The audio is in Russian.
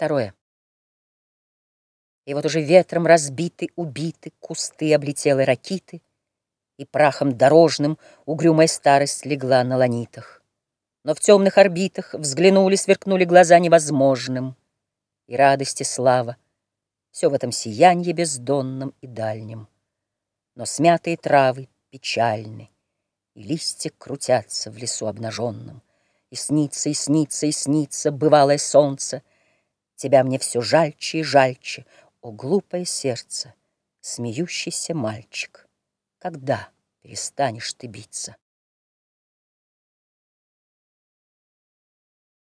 Второе. И вот уже ветром разбиты, убиты Кусты облетелы ракиты, И прахом дорожным угрюмая старость легла на ланитах. Но в темных орбитах взглянули, сверкнули глаза невозможным. И радость, и слава, все в этом сиянье бездонном и дальнем. Но смятые травы печальны, И листья крутятся в лесу обнаженном. И снится, и снится, и снится бывалое солнце. Тебя мне все жальче и жальче, о глупое сердце, смеющийся мальчик. Когда перестанешь ты биться?